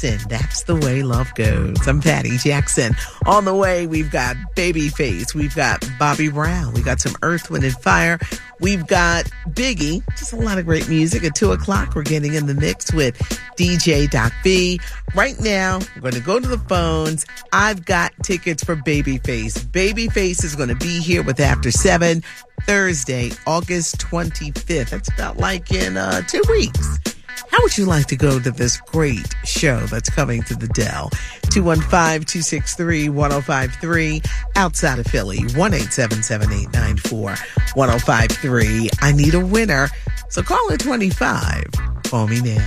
Jackson. That's the way love goes. I'm Patty Jackson. On the way, we've got Babyface. We've got Bobby Brown. We got some Earth, Wind, and Fire. We've got Biggie. Just a lot of great music. At two o'clock, we're getting in the mix with DJ Doc B. Right now, we're going to go to the phones. I've got tickets for Babyface. Babyface is going to be here with After Seven Thursday, August 25th. That's about like in uh, two weeks. How would you like to go to this great show that's coming to the Dell? 215-263-1053 outside of Philly, 1-877-894-1053. I need a winner. So call it 25. Call me now.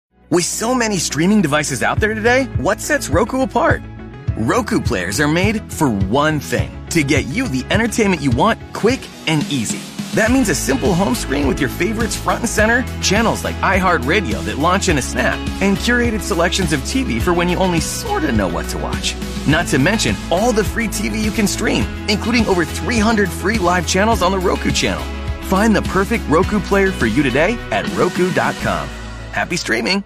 With so many streaming devices out there today, what sets Roku apart? Roku players are made for one thing to get you the entertainment you want quick and easy. That means a simple home screen with your favorites front and center, channels like iHeartRadio that launch in a snap, and curated selections of TV for when you only sorta know what to watch. Not to mention all the free TV you can stream, including over 300 free live channels on the Roku channel. Find the perfect Roku player for you today at Roku.com. Happy streaming!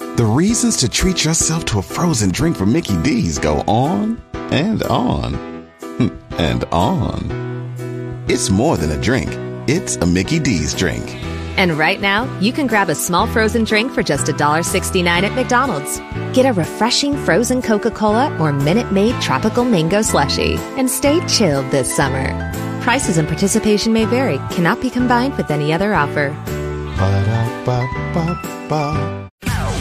The reasons to treat yourself to a frozen drink from Mickey D's go on and on hmm, and on. It's more than a drink. It's a Mickey D's drink. And right now, you can grab a small frozen drink for just $1.69 at McDonald's. Get a refreshing frozen Coca-Cola or Minute Maid tropical mango slushy and stay chilled this summer. Prices and participation may vary, cannot be combined with any other offer. Ba-da-ba-ba-ba.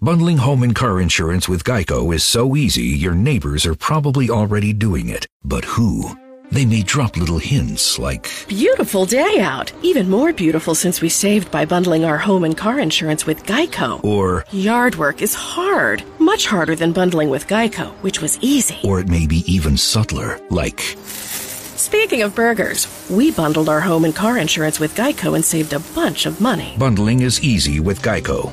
Bundling home and car insurance with Geico is so easy, your neighbors are probably already doing it. But who? They may drop little hints like, Beautiful day out. Even more beautiful since we saved by bundling our home and car insurance with Geico. or, Yard work is hard. Much harder than bundling with Geico, which was easy. or it may be even subtler, like, Speaking of burgers, we bundled our home and car insurance with Geico and saved a bunch of money. bundling is easy with Geico.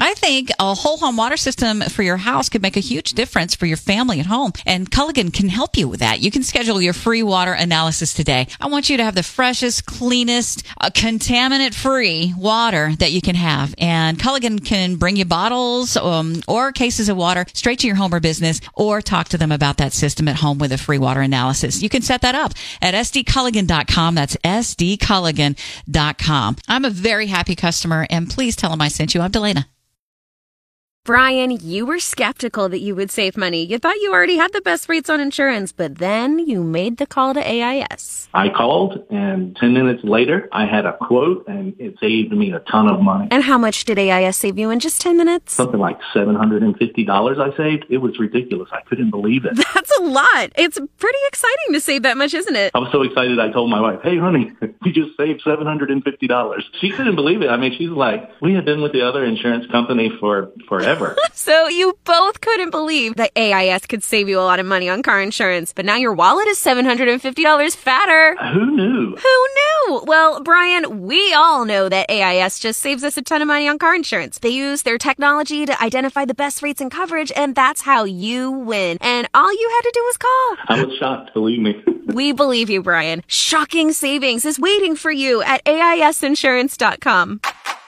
I think a whole home water system for your house could make a huge difference for your family at home. And Culligan can help you with that. You can schedule your free water analysis today. I want you to have the freshest, cleanest, uh, contaminant free water that you can have. And Culligan can bring you bottles um, or cases of water straight to your home or business or talk to them about that system at home with a free water analysis. You can set that up at sdculligan.com. That's sdculligan.com. I'm a very happy customer and please tell them I sent you. I'm Delana. Brian, you were skeptical that you would save money. You thought you already had the best rates on insurance, but then you made the call to AIS. I called, and 10 minutes later, I had a quote, and it saved me a ton of money. And how much did AIS save you in just 10 minutes? Something like $750 I saved. It was ridiculous. I couldn't believe it. That's a lot. It's pretty exciting to save that much, isn't it? I was so excited, I told my wife, hey, honey, we just saved $750. She couldn't believe it. I mean, she's like, we have been with the other insurance company for forever. so you both couldn't believe that AIS could save you a lot of money on car insurance, but now your wallet is $750 fatter. Who knew? Who knew? Well, Brian, we all know that AIS just saves us a ton of money on car insurance. They use their technology to identify the best rates and coverage, and that's how you win. And all you had to do was call. I was shocked, believe me. we believe you, Brian. Shocking savings is waiting for you at AISinsurance.com.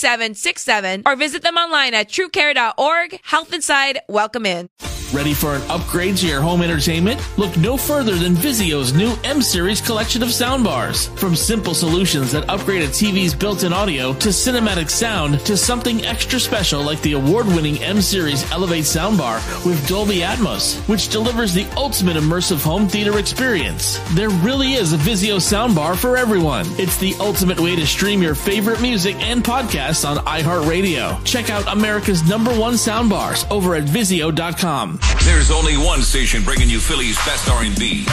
6767, or visit them online at truecare.org Health Inside, welcome in. Ready for an upgrade to your home entertainment? Look no further than Vizio's new M Series collection of soundbars. From simple solutions that upgrade a TV's built in audio to cinematic sound to something extra special like the award winning M Series Elevate soundbar with Dolby Atmos, which delivers the ultimate immersive home theater experience. There really is a Vizio soundbar for everyone. It's the ultimate way to stream your favorite music and podcasts on iHeartRadio. Check out America's number one soundbars over at Vizio.com. There's only one station bringing you Philly's best R&B.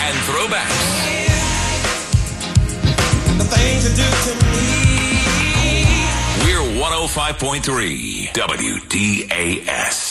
And throwbacks. We're 105.3 WDAS.